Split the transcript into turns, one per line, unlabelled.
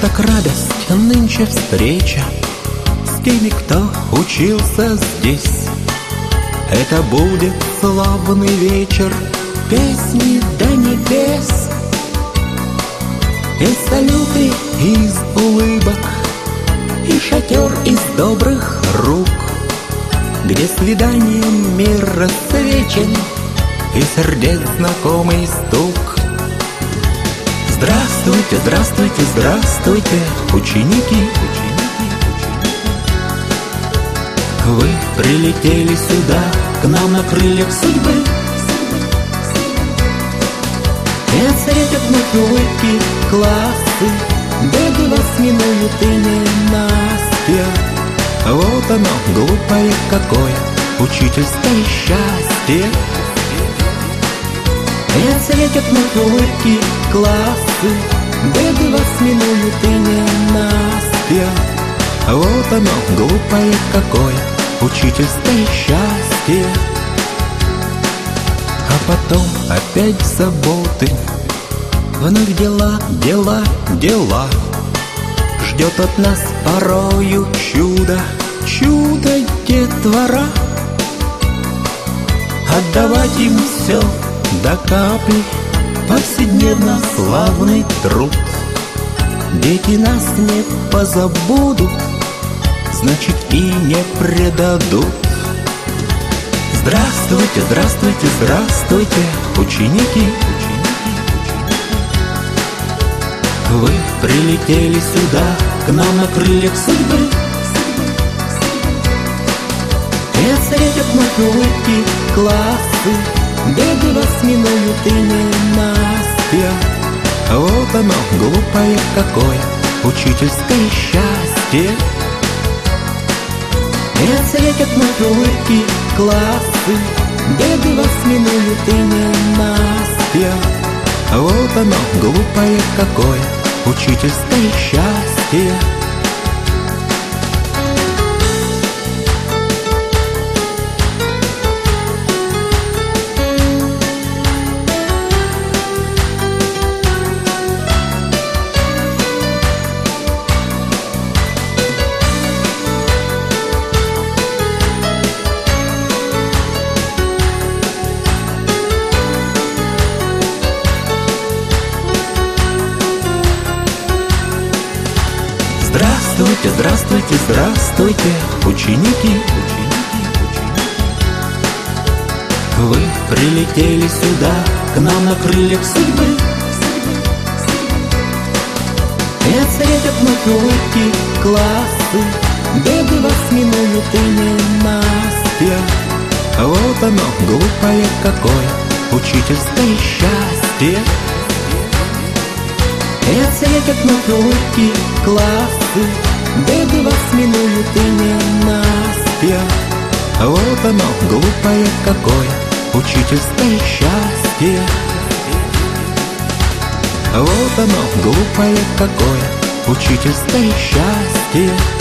так радость нынче встреча. С теми, кто учился здесь. Это будет славный вечер Песни до небес. И салюты из улыбок И шатер из добрых рук Где свиданием мир рассвечен И сердец знакомый стук Здравствуйте, здравствуйте, здравствуйте, ученики. Вы прилетели сюда, к нам на крыльях судьбы. И отсветят вновь улыбки классы, Беды вас минуют и ненастья. Вот оно, глупое какое, учительское счастье. И отсветят вновь улыбки классы Беды вас минуют и ненастья Вот оно, глупое какое Учительское счастье. А потом опять заботы. Вновь дела, дела, дела. Ждет от нас порою чудо. Чудо детвора Отдавать им все до капли Повседневно славный труд. Дети нас не позабудут Значит и не предадут. Здравствуйте, здравствуйте, здравствуйте, ученики. Вы прилетели сюда, к нам на крыльях судьбы. И отсветят вновь улыбки классы. Беды вас минуют и оно, глупое какое Учительское счастье. И отсветят вновь улыбки классы Беды вас минуют и ненастья Вот оно, глупое какое Учительское счастье Здравствуйте, здравствуйте, здравствуйте, ученики. Вы прилетели сюда, к нам на крыльях судьбы. И отсветят вновь улыбки классы, Беды вас минуют и ненастья. Вот оно, глупое какое, учительское счастье. И отсветят вновь улыбки классы, Беды вас минуют и ненастья. Вот оно, глупое какое, учительское счастье. Вот оно, глупое какое, учительское счастье.